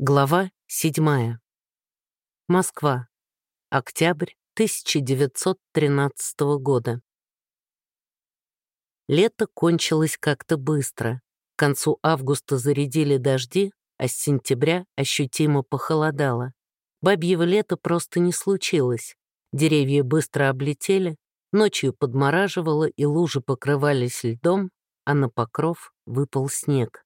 Глава 7. Москва. Октябрь 1913 года. Лето кончилось как-то быстро. К концу августа зарядили дожди, а с сентября ощутимо похолодало. Бабьего лета просто не случилось. Деревья быстро облетели, ночью подмораживало и лужи покрывались льдом, а на покров выпал снег.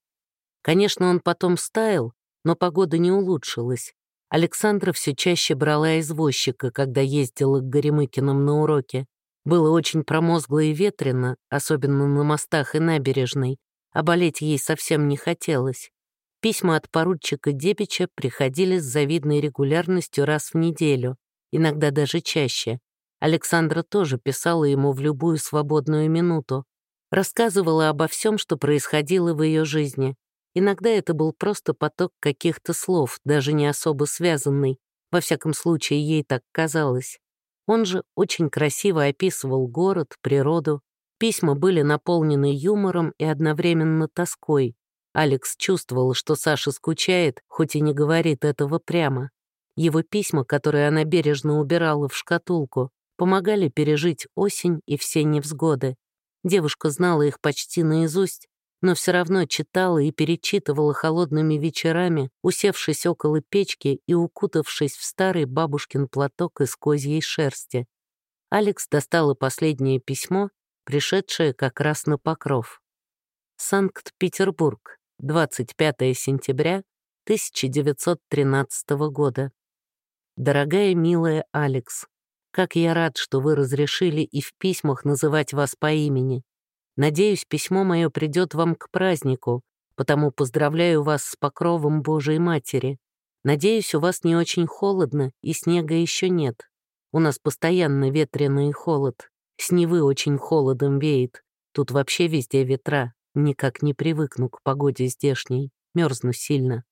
Конечно, он потом стаял, но погода не улучшилась. Александра все чаще брала извозчика, когда ездила к Горемыкиным на уроки. Было очень промозгло и ветрено, особенно на мостах и набережной, а болеть ей совсем не хотелось. Письма от поручика Дебича приходили с завидной регулярностью раз в неделю, иногда даже чаще. Александра тоже писала ему в любую свободную минуту. Рассказывала обо всем, что происходило в ее жизни, Иногда это был просто поток каких-то слов, даже не особо связанный. Во всяком случае, ей так казалось. Он же очень красиво описывал город, природу. Письма были наполнены юмором и одновременно тоской. Алекс чувствовал, что Саша скучает, хоть и не говорит этого прямо. Его письма, которые она бережно убирала в шкатулку, помогали пережить осень и все невзгоды. Девушка знала их почти наизусть, но все равно читала и перечитывала холодными вечерами, усевшись около печки и укутавшись в старый бабушкин платок из козьей шерсти. Алекс достала последнее письмо, пришедшее как раз на покров. Санкт-Петербург, 25 сентября 1913 года. Дорогая милая Алекс, как я рад, что вы разрешили и в письмах называть вас по имени. Надеюсь, письмо мое придет вам к празднику, потому поздравляю вас с покровом Божией Матери. Надеюсь, у вас не очень холодно, и снега еще нет. У нас постоянно ветреный холод. С Невы очень холодом веет. Тут вообще везде ветра. Никак не привыкну к погоде здешней. Мерзну сильно.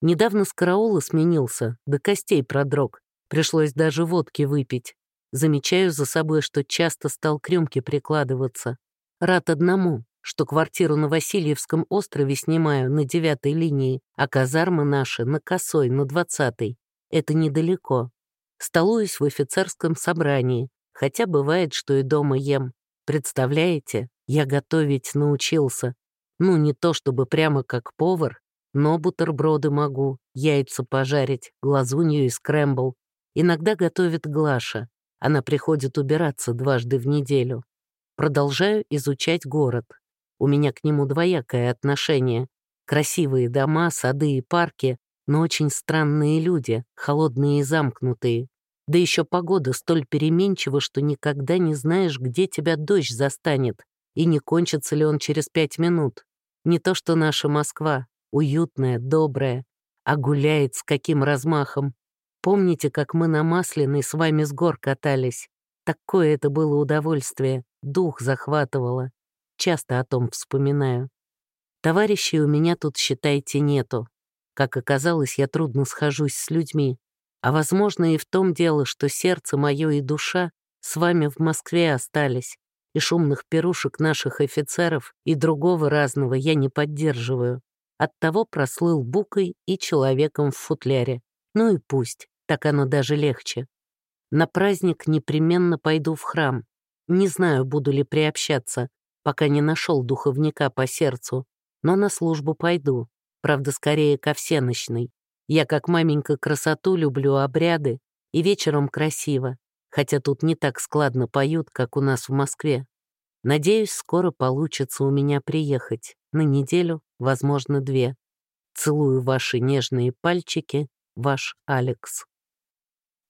Недавно с караула сменился, до костей продрог. Пришлось даже водки выпить. Замечаю за собой, что часто стал к прикладываться. Рад одному, что квартиру на Васильевском острове снимаю на девятой линии, а казармы наши на косой, на двадцатой. Это недалеко. Столуюсь в офицерском собрании, хотя бывает, что и дома ем. Представляете, я готовить научился. Ну, не то чтобы прямо как повар, но бутерброды могу, яйца пожарить, глазунью и скрэмбл. Иногда готовит Глаша. Она приходит убираться дважды в неделю. Продолжаю изучать город. У меня к нему двоякое отношение. Красивые дома, сады и парки, но очень странные люди, холодные и замкнутые. Да еще погода столь переменчива, что никогда не знаешь, где тебя дождь застанет, и не кончится ли он через пять минут. Не то что наша Москва, уютная, добрая, а гуляет с каким размахом. Помните, как мы на Масляной с вами с гор катались? Такое это было удовольствие, дух захватывало. Часто о том вспоминаю. Товарищей у меня тут, считайте, нету. Как оказалось, я трудно схожусь с людьми. А возможно и в том дело, что сердце мое и душа с вами в Москве остались, и шумных пирушек наших офицеров и другого разного я не поддерживаю. Оттого прослыл букой и человеком в футляре. Ну и пусть, так оно даже легче. На праздник непременно пойду в храм. Не знаю, буду ли приобщаться, пока не нашел духовника по сердцу, но на службу пойду, правда, скорее ко всеночной. Я как маменька красоту люблю, обряды, и вечером красиво, хотя тут не так складно поют, как у нас в Москве. Надеюсь, скоро получится у меня приехать, на неделю, возможно, две. Целую ваши нежные пальчики, ваш Алекс.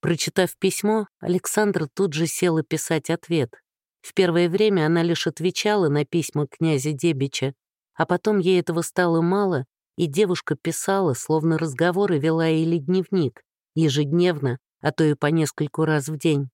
Прочитав письмо, Александра тут же села писать ответ. В первое время она лишь отвечала на письма князя Дебича, а потом ей этого стало мало, и девушка писала, словно разговоры вела или дневник, ежедневно, а то и по нескольку раз в день.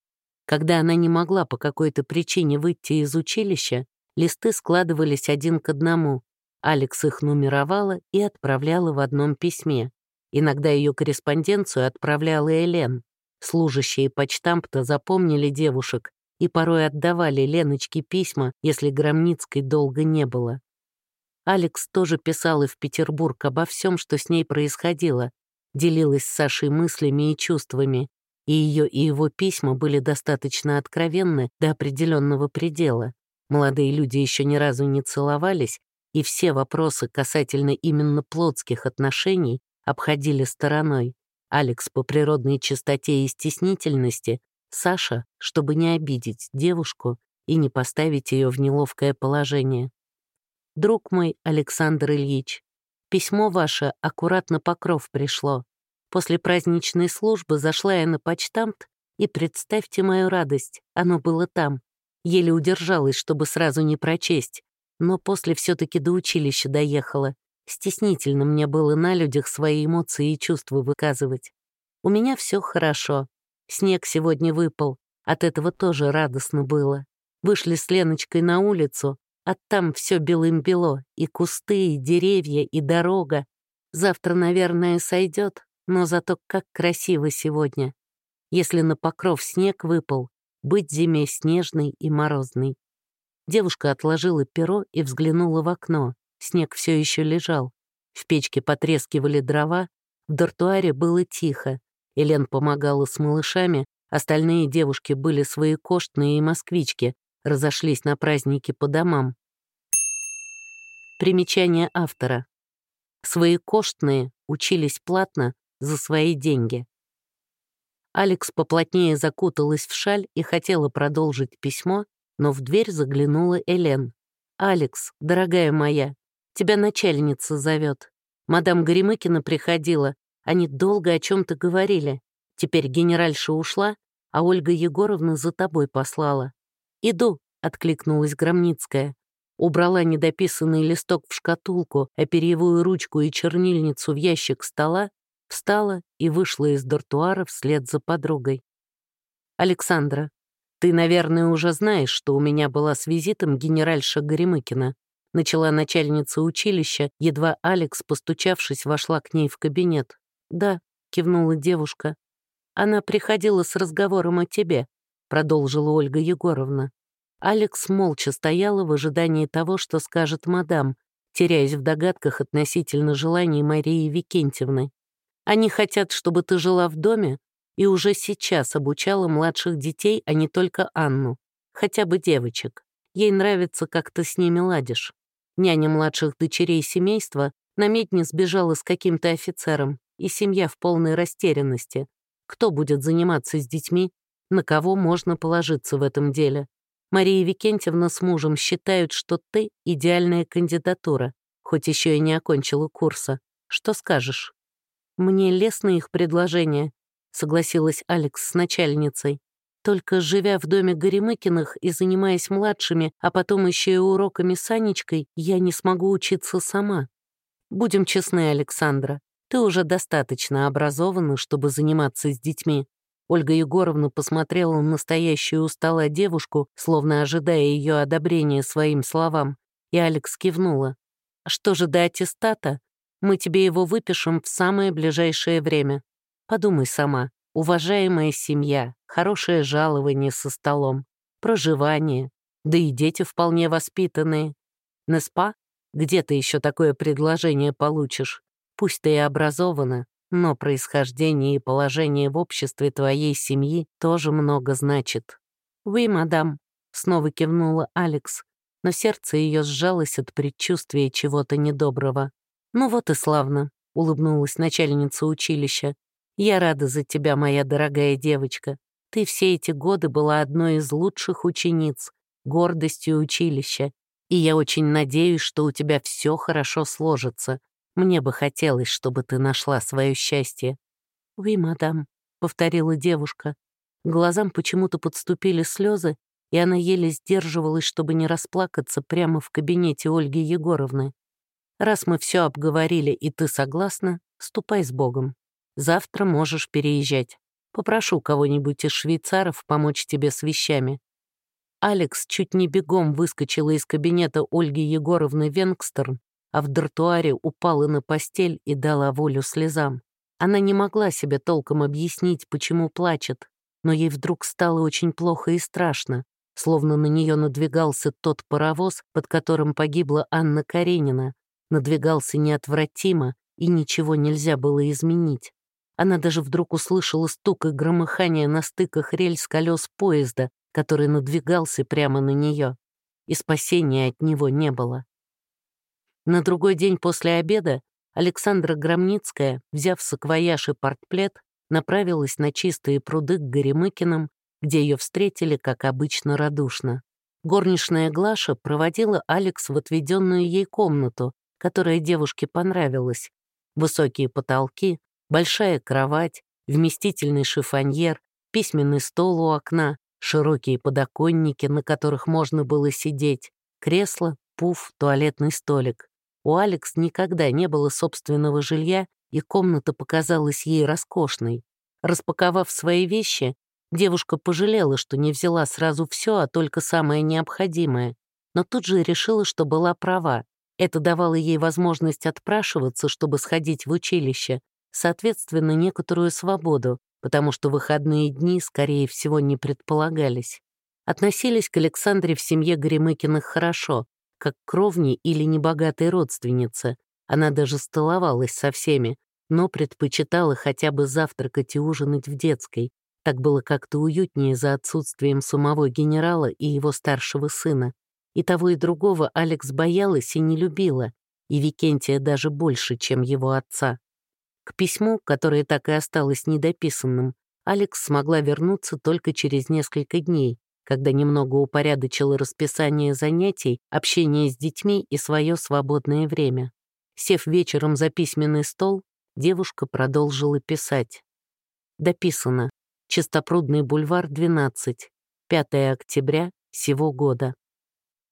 Когда она не могла по какой-то причине выйти из училища, листы складывались один к одному. Алекс их нумеровала и отправляла в одном письме. Иногда ее корреспонденцию отправляла Элен. Служащие почтампта запомнили девушек и порой отдавали Леночке письма, если Громницкой долго не было. Алекс тоже писал и в Петербург обо всем, что с ней происходило, делилась с Сашей мыслями и чувствами, и ее и его письма были достаточно откровенны до определенного предела. Молодые люди еще ни разу не целовались, и все вопросы касательно именно плотских отношений обходили стороной. Алекс по природной чистоте и стеснительности, Саша, чтобы не обидеть девушку и не поставить ее в неловкое положение. «Друг мой, Александр Ильич, письмо ваше аккуратно покров пришло. После праздничной службы зашла я на почтамт, и представьте мою радость, оно было там. Еле удержалась, чтобы сразу не прочесть, но после все таки до училища доехала. Стеснительно мне было на людях свои эмоции и чувства выказывать. У меня все хорошо. Снег сегодня выпал, от этого тоже радостно было. Вышли с Леночкой на улицу, а там все белым-бело, и кусты, и деревья, и дорога. Завтра, наверное, сойдет, но зато как красиво сегодня. Если на покров снег выпал, быть зиме снежной и морозной. Девушка отложила перо и взглянула в окно. Снег все еще лежал. В печке потрескивали дрова, в дартуаре было тихо. Элен помогала с малышами, остальные девушки были свои коштные и москвички, разошлись на праздники по домам. Примечание автора. Свои коштные учились платно за свои деньги. Алекс поплотнее закуталась в шаль и хотела продолжить письмо, но в дверь заглянула Элен. «Алекс, дорогая моя, тебя начальница зовет. Мадам Горемыкина приходила, они долго о чем то говорили. Теперь генеральша ушла, а Ольга Егоровна за тобой послала». «Иду», — откликнулась Громницкая. Убрала недописанный листок в шкатулку, а ручку и чернильницу в ящик стола встала и вышла из дартуара вслед за подругой. «Александра, ты, наверное, уже знаешь, что у меня была с визитом генеральша Горемыкина», начала начальница училища, едва Алекс, постучавшись, вошла к ней в кабинет. «Да», — кивнула девушка. «Она приходила с разговором о тебе», — продолжила Ольга Егоровна. Алекс молча стояла в ожидании того, что скажет мадам, теряясь в догадках относительно желаний Марии Викентьевны. Они хотят, чтобы ты жила в доме и уже сейчас обучала младших детей, а не только Анну, хотя бы девочек. Ей нравится, как ты с ними ладишь. Няня младших дочерей семейства на медне сбежала с каким-то офицером, и семья в полной растерянности. Кто будет заниматься с детьми? На кого можно положиться в этом деле? Мария Викентьевна с мужем считают, что ты — идеальная кандидатура, хоть еще и не окончила курса. Что скажешь? «Мне лестно их предложение», — согласилась Алекс с начальницей. «Только живя в доме Горемыкиных и занимаясь младшими, а потом еще и уроками с Анечкой, я не смогу учиться сама. Будем честны, Александра, ты уже достаточно образована, чтобы заниматься с детьми». Ольга Егоровна посмотрела на настоящую у девушку, словно ожидая ее одобрения своим словам, и Алекс кивнула. «Что же до аттестата? Мы тебе его выпишем в самое ближайшее время. Подумай сама. Уважаемая семья, хорошее жалование со столом, проживание, да и дети вполне воспитанные. На спа? Где ты еще такое предложение получишь? Пусть ты и образована, но происхождение и положение в обществе твоей семьи тоже много значит. «Вы, мадам», — снова кивнула Алекс, но сердце ее сжалось от предчувствия чего-то недоброго. «Ну вот и славно», — улыбнулась начальница училища. «Я рада за тебя, моя дорогая девочка. Ты все эти годы была одной из лучших учениц, гордостью училища, и я очень надеюсь, что у тебя все хорошо сложится. Мне бы хотелось, чтобы ты нашла свое счастье». «Вы, мадам», — повторила девушка. Глазам почему-то подступили слезы, и она еле сдерживалась, чтобы не расплакаться прямо в кабинете Ольги Егоровны. Раз мы все обговорили и ты согласна, ступай с Богом. Завтра можешь переезжать. Попрошу кого-нибудь из швейцаров помочь тебе с вещами». Алекс чуть не бегом выскочила из кабинета Ольги Егоровны Венгстерн, а в дартуаре упала на постель и дала волю слезам. Она не могла себе толком объяснить, почему плачет, но ей вдруг стало очень плохо и страшно, словно на нее надвигался тот паровоз, под которым погибла Анна Каренина, надвигался неотвратимо, и ничего нельзя было изменить. Она даже вдруг услышала стук и громыхание на стыках рельс колес поезда, который надвигался прямо на нее, и спасения от него не было. На другой день после обеда Александра Громницкая, взяв саквояж и портплет, направилась на чистые пруды к Горемыкиным, где ее встретили, как обычно, радушно. Горничная Глаша проводила Алекс в отведенную ей комнату, которая девушке понравилась. Высокие потолки, большая кровать, вместительный шифоньер, письменный стол у окна, широкие подоконники, на которых можно было сидеть, кресло, пуф, туалетный столик. У Алекс никогда не было собственного жилья, и комната показалась ей роскошной. Распаковав свои вещи, девушка пожалела, что не взяла сразу все, а только самое необходимое, но тут же решила, что была права. Это давало ей возможность отпрашиваться, чтобы сходить в училище, соответственно, некоторую свободу, потому что выходные дни, скорее всего, не предполагались. Относились к Александре в семье Горемыкиных хорошо, как к кровней или небогатой родственнице. Она даже столовалась со всеми, но предпочитала хотя бы завтракать и ужинать в детской. Так было как-то уютнее за отсутствием самого генерала и его старшего сына. И того и другого Алекс боялась и не любила, и Викентия даже больше, чем его отца. К письму, которое так и осталось недописанным, Алекс смогла вернуться только через несколько дней, когда немного упорядочила расписание занятий, общение с детьми и свое свободное время. Сев вечером за письменный стол, девушка продолжила писать. Дописано. Чистопрудный бульвар, 12. 5 октября сего года.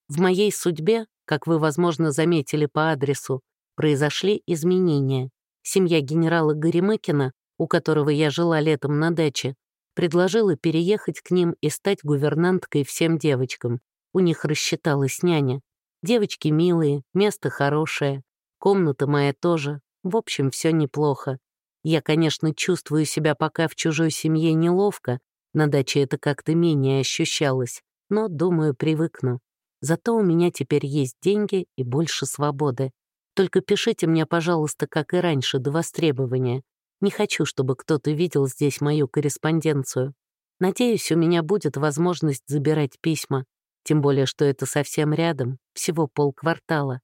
В моей судьбе, как вы, возможно, заметили по адресу, произошли изменения. Семья генерала Горемыкина, у которого я жила летом на даче, предложила переехать к ним и стать гувернанткой всем девочкам. У них рассчиталась няня. Девочки милые, место хорошее, комната моя тоже. В общем, все неплохо. Я, конечно, чувствую себя пока в чужой семье неловко, на даче это как-то менее ощущалось, но, думаю, привыкну. Зато у меня теперь есть деньги и больше свободы. Только пишите мне, пожалуйста, как и раньше, до востребования. Не хочу, чтобы кто-то видел здесь мою корреспонденцию. Надеюсь, у меня будет возможность забирать письма, тем более, что это совсем рядом, всего полквартала.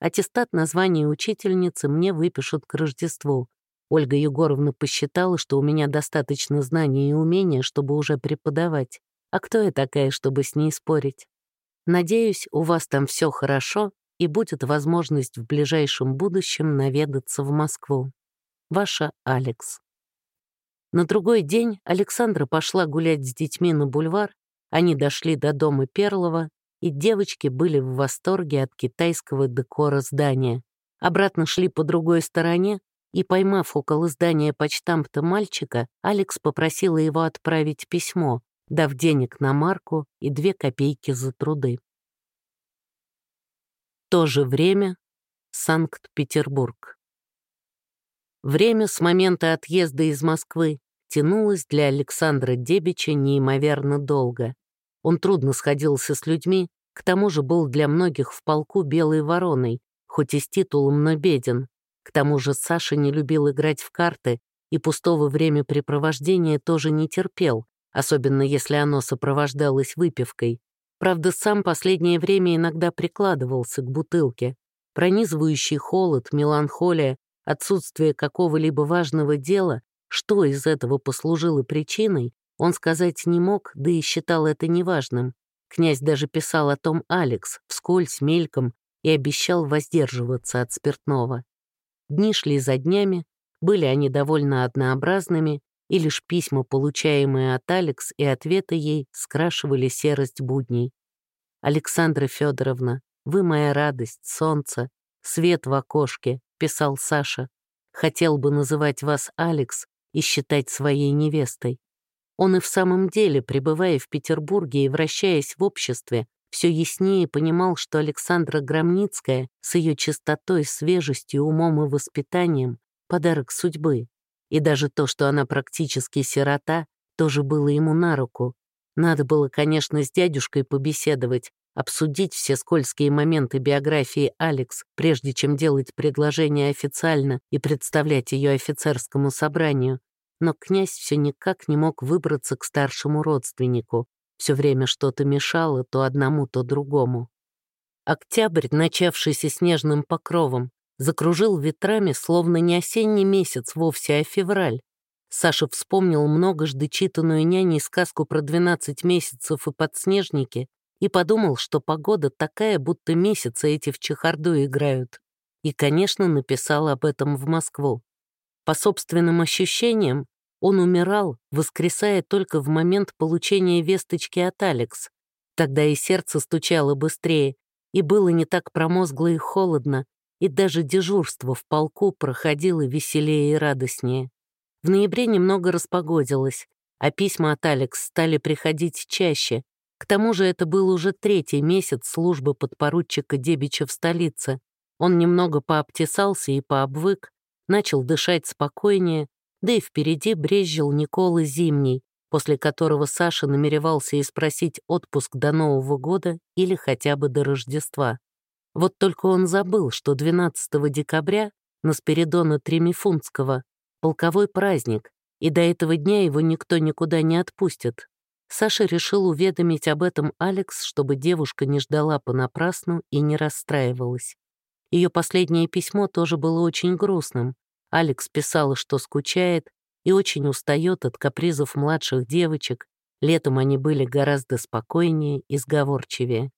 Аттестат на звание учительницы мне выпишут к Рождеству. Ольга Егоровна посчитала, что у меня достаточно знаний и умения, чтобы уже преподавать. А кто я такая, чтобы с ней спорить? Надеюсь, у вас там все хорошо, и будет возможность в ближайшем будущем наведаться в Москву. Ваша Алекс. На другой день Александра пошла гулять с детьми на бульвар, они дошли до дома Перлова, и девочки были в восторге от китайского декора здания. Обратно шли по другой стороне, и, поймав около здания почтампта мальчика, Алекс попросила его отправить письмо, дав денег на марку и две копейки за труды то же время Санкт-Петербург. Время с момента отъезда из Москвы тянулось для Александра Дебича неимоверно долго. Он трудно сходился с людьми, к тому же был для многих в полку белой вороной, хоть и с титулом, но беден. К тому же Саша не любил играть в карты и пустого времяпрепровождения тоже не терпел, особенно если оно сопровождалось выпивкой. Правда, сам последнее время иногда прикладывался к бутылке. Пронизывающий холод, меланхолия, отсутствие какого-либо важного дела, что из этого послужило причиной, он сказать не мог, да и считал это неважным. Князь даже писал о том Алекс, вскользь, мельком, и обещал воздерживаться от спиртного. Дни шли за днями, были они довольно однообразными, и лишь письма, получаемые от Алекс и ответы ей, скрашивали серость будней. «Александра Федоровна, вы моя радость, солнце, свет в окошке», — писал Саша. «Хотел бы называть вас Алекс и считать своей невестой». Он и в самом деле, пребывая в Петербурге и вращаясь в обществе, все яснее понимал, что Александра Громницкая с ее чистотой, свежестью, умом и воспитанием — подарок судьбы, и даже то, что она практически сирота, тоже было ему на руку. Надо было, конечно, с дядюшкой побеседовать, обсудить все скользкие моменты биографии Алекс, прежде чем делать предложение официально и представлять ее офицерскому собранию. Но князь все никак не мог выбраться к старшему родственнику. Все время что-то мешало то одному, то другому. Октябрь, начавшийся снежным покровом, закружил ветрами, словно не осенний месяц вовсе, а февраль. Саша вспомнил многожды читанную няней сказку про 12 месяцев и подснежники и подумал, что погода такая, будто месяцы эти в чехарду играют. И, конечно, написал об этом в Москву. По собственным ощущениям, он умирал, воскресая только в момент получения весточки от Алекс. Тогда и сердце стучало быстрее, и было не так промозгло и холодно, и даже дежурство в полку проходило веселее и радостнее. В ноябре немного распогодилось, а письма от Алекс стали приходить чаще. К тому же это был уже третий месяц службы подпоручика Дебича в столице. Он немного пообтесался и пообвык, начал дышать спокойнее, да и впереди брезжил Никола Зимний, после которого Саша намеревался и спросить отпуск до Нового года или хотя бы до Рождества. Вот только он забыл, что 12 декабря на Спиридона Тремифунского полковой праздник, и до этого дня его никто никуда не отпустит. Саша решил уведомить об этом Алекс, чтобы девушка не ждала понапрасну и не расстраивалась. Ее последнее письмо тоже было очень грустным. Алекс писала, что скучает, и очень устает от капризов младших девочек. Летом они были гораздо спокойнее и сговорчивее.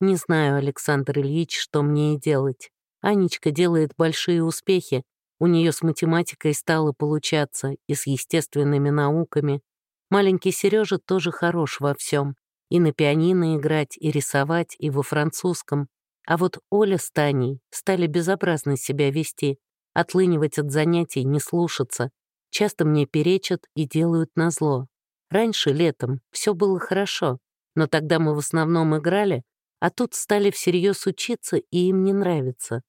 «Не знаю, Александр Ильич, что мне и делать. Анечка делает большие успехи. У нее с математикой стало получаться, и с естественными науками. Маленький Сережа тоже хорош во всем. И на пианино играть, и рисовать, и во французском. А вот Оля с Таней стали безобразно себя вести, отлынивать от занятий, не слушаться, часто мне перечат и делают назло. Раньше, летом, все было хорошо, но тогда мы в основном играли, а тут стали всерьез учиться, и им не нравится.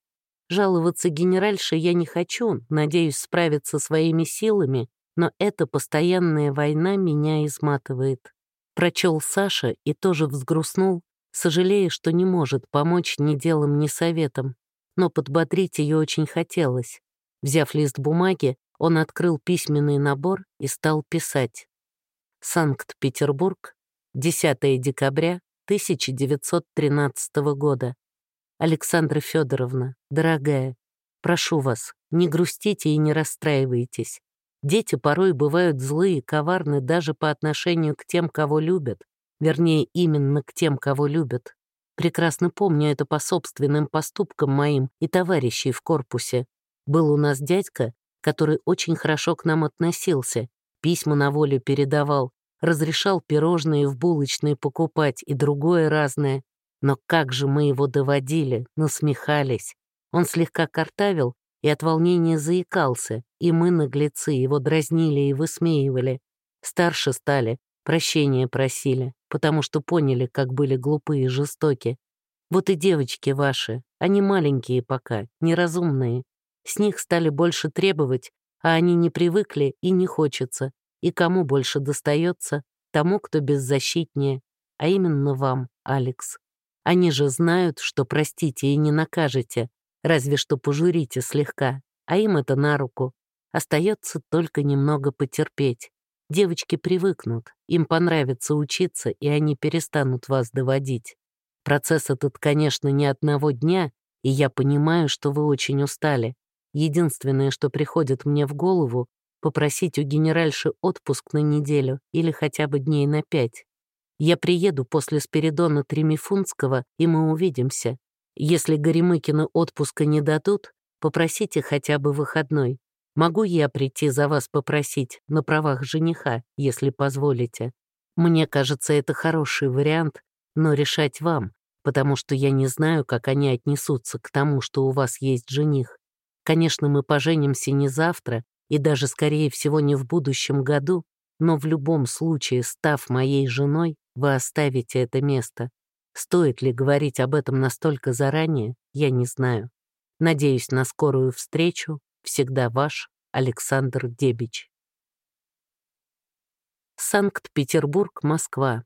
Жаловаться генеральше я не хочу, надеюсь справиться своими силами, но эта постоянная война меня изматывает. Прочел Саша и тоже взгрустнул, сожалея, что не может помочь ни делом, ни советом. Но подбодрить ее очень хотелось. Взяв лист бумаги, он открыл письменный набор и стал писать. Санкт-Петербург, 10 декабря 1913 года. Александра Федоровна, дорогая, прошу вас, не грустите и не расстраивайтесь. Дети порой бывают злые и коварны даже по отношению к тем, кого любят, вернее, именно к тем, кого любят. Прекрасно помню это по собственным поступкам моим и товарищей в корпусе. Был у нас дядька, который очень хорошо к нам относился, письма на волю передавал, разрешал пирожные в булочной покупать и другое разное. Но как же мы его доводили, насмехались. Он слегка картавил и от волнения заикался, и мы, наглецы, его дразнили и высмеивали. Старше стали, прощения просили, потому что поняли, как были глупые и жестоки. Вот и девочки ваши, они маленькие пока, неразумные. С них стали больше требовать, а они не привыкли и не хочется. И кому больше достается? Тому, кто беззащитнее, а именно вам, Алекс. Они же знают, что простите и не накажете, разве что пожурите слегка, а им это на руку. Остается только немного потерпеть. Девочки привыкнут, им понравится учиться, и они перестанут вас доводить. Процесс этот, конечно, не одного дня, и я понимаю, что вы очень устали. Единственное, что приходит мне в голову, попросить у генеральши отпуск на неделю или хотя бы дней на пять. Я приеду после Спиридона Тремифунского, и мы увидимся. Если Горемыкины отпуска не дадут, попросите хотя бы выходной. Могу я прийти за вас попросить на правах жениха, если позволите? Мне кажется, это хороший вариант, но решать вам, потому что я не знаю, как они отнесутся к тому, что у вас есть жених. Конечно, мы поженимся не завтра и даже, скорее всего, не в будущем году, но в любом случае, став моей женой, вы оставите это место. Стоит ли говорить об этом настолько заранее, я не знаю. Надеюсь на скорую встречу. Всегда ваш Александр Дебич. Санкт-Петербург, Москва.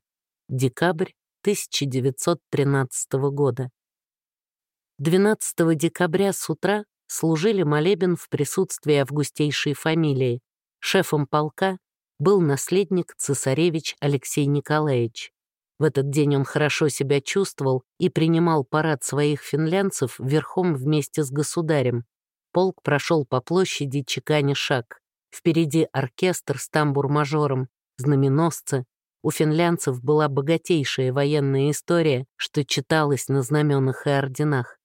Декабрь 1913 года. 12 декабря с утра служили молебен в присутствии августейшей фамилии. Шефом полка был наследник цесаревич Алексей Николаевич. В этот день он хорошо себя чувствовал и принимал парад своих финлянцев верхом вместе с государем. Полк прошел по площади чеканя шаг. Впереди оркестр с тамбур-мажором, знаменосцы. У финлянцев была богатейшая военная история, что читалось на знаменах и орденах.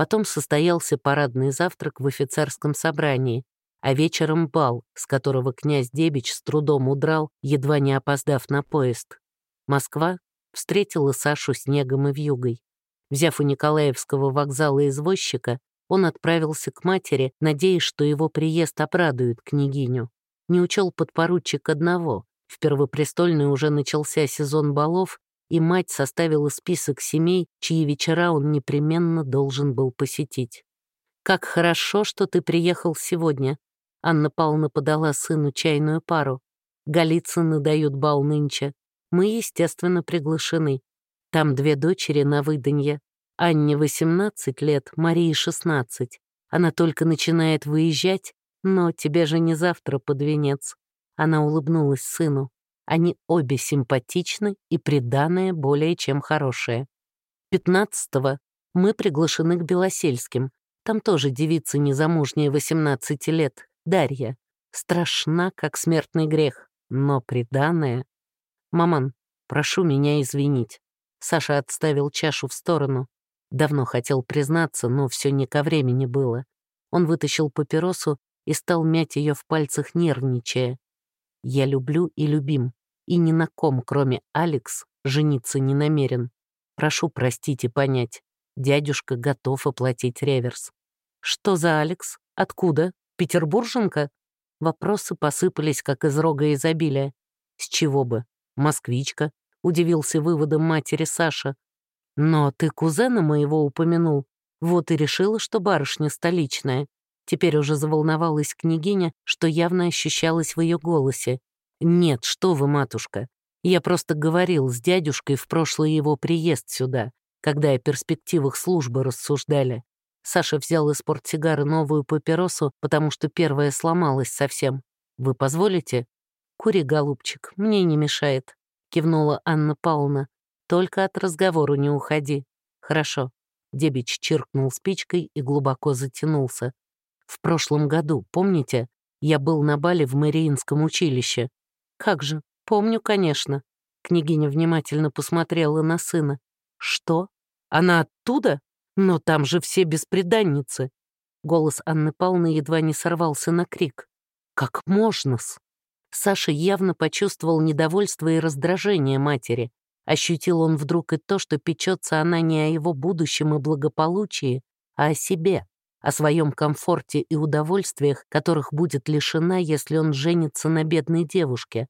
Потом состоялся парадный завтрак в офицерском собрании, а вечером бал, с которого князь Дебич с трудом удрал, едва не опоздав на поезд. Москва встретила Сашу снегом и вьюгой. Взяв у Николаевского вокзала извозчика, он отправился к матери, надеясь, что его приезд обрадует княгиню. Не учел подпоручик одного. В Первопрестольной уже начался сезон балов, и мать составила список семей, чьи вечера он непременно должен был посетить. «Как хорошо, что ты приехал сегодня», Анна Павловна подала сыну чайную пару. Голицыны дают бал нынче. Мы, естественно, приглашены. Там две дочери на выданье. Анне 18 лет, Марии 16. Она только начинает выезжать, но тебе же не завтра под венец. Она улыбнулась сыну. Они обе симпатичны и приданное более чем хорошее. 15-го мы приглашены к Белосельским. Там тоже девица незамужняя 18 лет, Дарья. Страшна, как смертный грех, но преданная. «Маман, прошу меня извинить». Саша отставил чашу в сторону. Давно хотел признаться, но все не ко времени было. Он вытащил папиросу и стал мять ее в пальцах, нервничая. «Я люблю и любим, и ни на ком, кроме Алекс, жениться не намерен. Прошу простить и понять. Дядюшка готов оплатить реверс». «Что за Алекс? Откуда?» Петербурженка? Вопросы посыпались, как из рога изобилия. С чего бы? Москвичка, удивился выводом матери Саша. Но ты кузена моего упомянул. Вот и решила, что барышня столичная. Теперь уже заволновалась княгиня, что явно ощущалось в ее голосе. «Нет, что вы, матушка. Я просто говорил с дядюшкой в прошлый его приезд сюда, когда о перспективах службы рассуждали. Саша взял из портсигара новую папиросу, потому что первая сломалась совсем. «Вы позволите?» «Кури, голубчик, мне не мешает», — кивнула Анна Павловна. «Только от разговора не уходи». «Хорошо». Дебич чиркнул спичкой и глубоко затянулся. «В прошлом году, помните, я был на бале в Мариинском училище?» «Как же, помню, конечно». Княгиня внимательно посмотрела на сына. «Что? Она оттуда?» «Но там же все беспреданницы!» Голос Анны Павловны едва не сорвался на крик. «Как можно-с?» Саша явно почувствовал недовольство и раздражение матери. Ощутил он вдруг и то, что печется она не о его будущем и благополучии, а о себе, о своем комфорте и удовольствиях, которых будет лишена, если он женится на бедной девушке.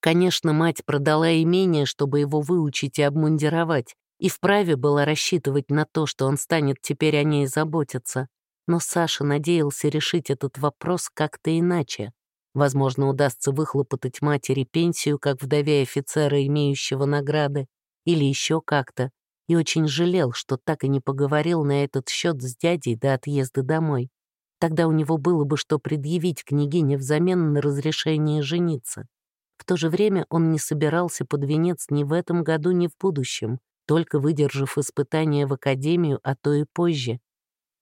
Конечно, мать продала имение, чтобы его выучить и обмундировать, и вправе была рассчитывать на то, что он станет теперь о ней заботиться. Но Саша надеялся решить этот вопрос как-то иначе. Возможно, удастся выхлопотать матери пенсию, как вдове офицера, имеющего награды, или еще как-то, и очень жалел, что так и не поговорил на этот счет с дядей до отъезда домой. Тогда у него было бы что предъявить княгине взамен на разрешение жениться. В то же время он не собирался под венец ни в этом году, ни в будущем только выдержав испытание в академию, а то и позже.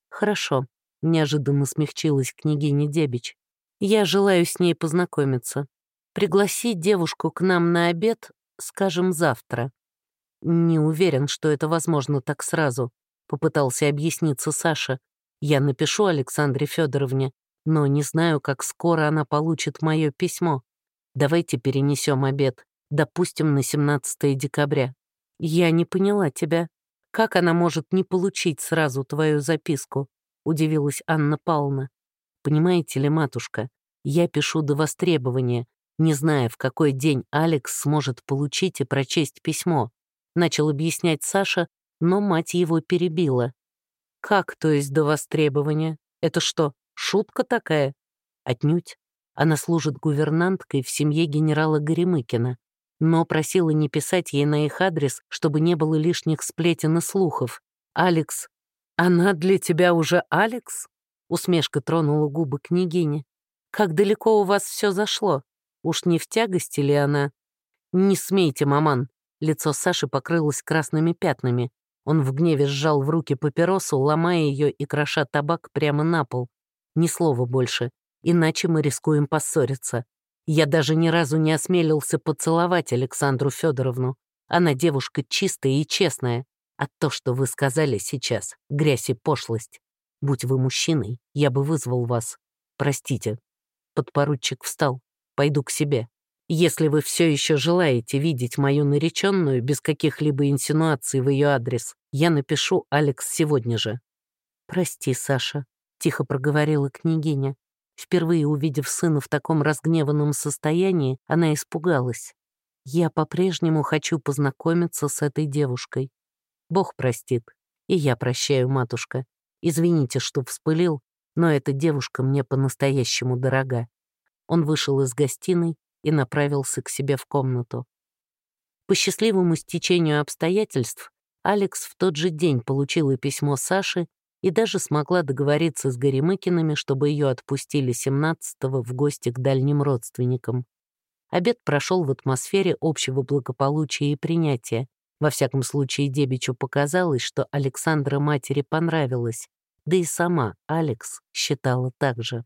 «Хорошо», — неожиданно смягчилась княгиня Дебич. «Я желаю с ней познакомиться. Пригласить девушку к нам на обед, скажем, завтра». «Не уверен, что это возможно так сразу», — попытался объясниться Саша. «Я напишу Александре Федоровне, но не знаю, как скоро она получит мое письмо. Давайте перенесем обед, допустим, на 17 декабря». «Я не поняла тебя. Как она может не получить сразу твою записку?» — удивилась Анна Павловна. «Понимаете ли, матушка, я пишу до востребования, не зная, в какой день Алекс сможет получить и прочесть письмо», — начал объяснять Саша, но мать его перебила. «Как, то есть до востребования? Это что, шутка такая?» «Отнюдь. Она служит гувернанткой в семье генерала Горемыкина. но просила не писать ей на их адрес, чтобы не было лишних сплетен и слухов. «Алекс, она для тебя уже Алекс?» Усмешка тронула губы княгини. «Как далеко у вас все зашло? Уж не в тягости ли она?» «Не смейте, маман!» Лицо Саши покрылось красными пятнами. Он в гневе сжал в руки папиросу, ломая ее и кроша табак прямо на пол. Ни слова больше, иначе мы рискуем поссориться. Я даже ни разу не осмелился поцеловать Александру Федоровну. Она девушка чистая и честная. А то, что вы сказали сейчас, грязь и пошлость. Будь вы мужчиной, я бы вызвал вас. Простите. Подпоручик встал. Пойду к себе. Если вы все еще желаете видеть мою нареченную без каких-либо инсинуаций в ее адрес, я напишу Алекс сегодня же. Прости, Саша, тихо проговорила княгиня. Впервые увидев сына в таком разгневанном состоянии, она испугалась. «Я по-прежнему хочу познакомиться с этой девушкой. Бог простит. И я прощаю, матушка. Извините, что вспылил, но эта девушка мне по-настоящему дорога». Он вышел из гостиной и направился к себе в комнату. По счастливому стечению обстоятельств Алекс в тот же день получила письмо Саши и даже смогла договориться с Горемыкиными, чтобы ее отпустили 17-го в гости к дальним родственникам. Обед прошел в атмосфере общего благополучия и принятия. Во всяком случае, Дебичу показалось, что Александра матери понравилось, да и сама Алекс считала так же.